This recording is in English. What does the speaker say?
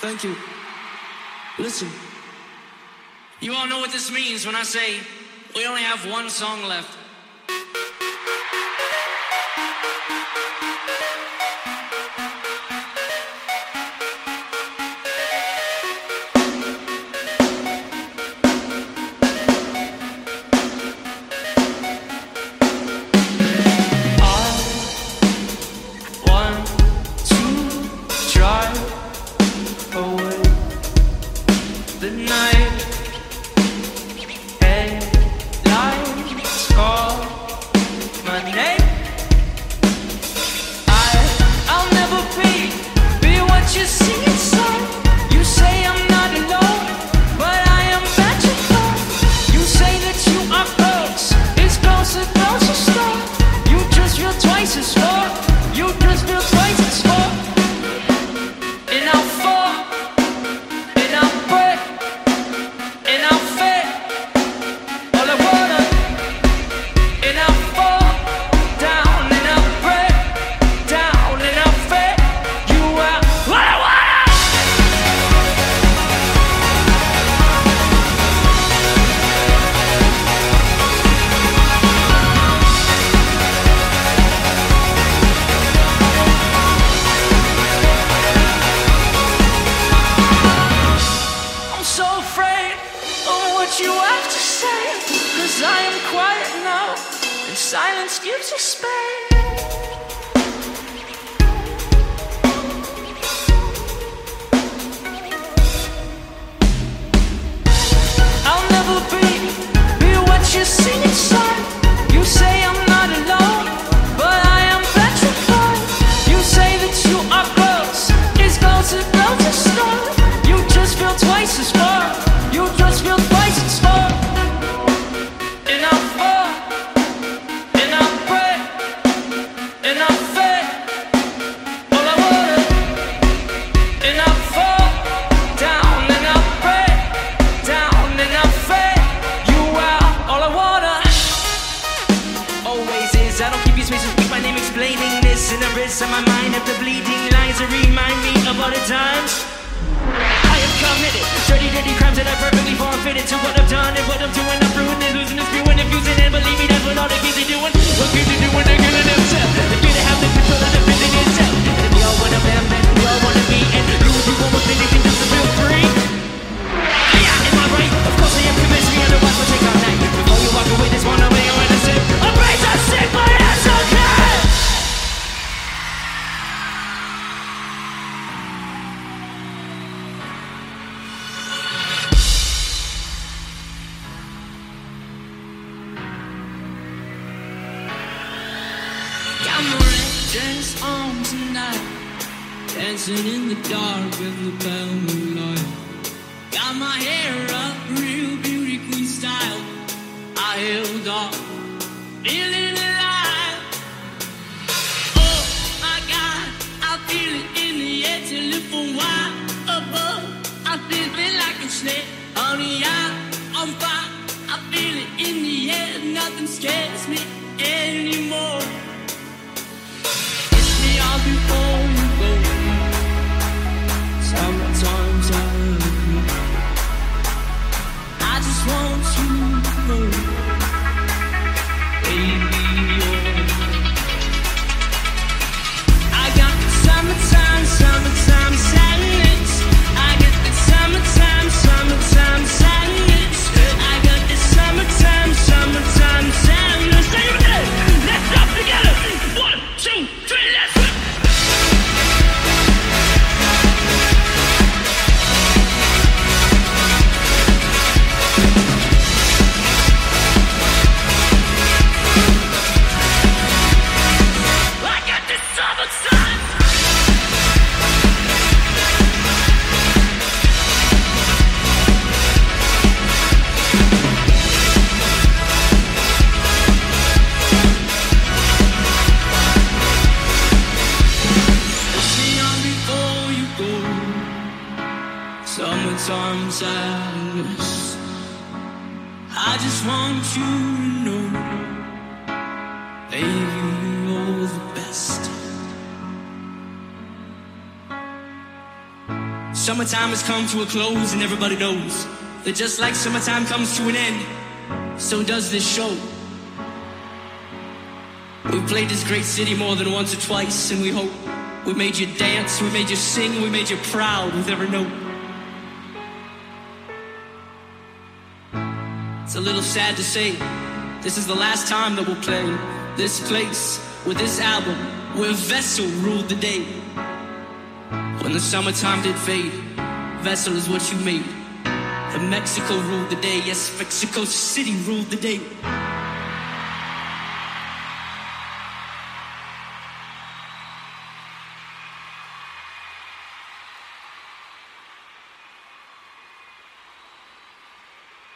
Thank you. Listen. You all know what this means when I say we only have one song left. Silence gives you space. I'll never be, be what you see. this on my mind of the bleeding lines that remind me of all the times I have committed dirty dance on tonight. Dancing in the dark with the pale moonlight. Got my hair up, real beauty queen style. I held on, feeling alive. Oh my God, I feel it in the air till it from wide above. I feel it like a snake, on the honey. I'm on fire. I feel it in the air, nothing scares me anymore. just want you to know, baby. summertime sadness. I just want you to know, baby, you're the best. Summertime has come to a close, and everybody knows that just like summertime comes to an end, so does this show. We played this great city more than once or twice, and we hope we made you dance, we made you sing, we made you proud with every note. It's a little sad to say, this is the last time that we'll play this place with this album where Vessel ruled the day. When the summertime did fade, Vessel is what you made. And Mexico ruled the day, yes, Mexico City ruled the day.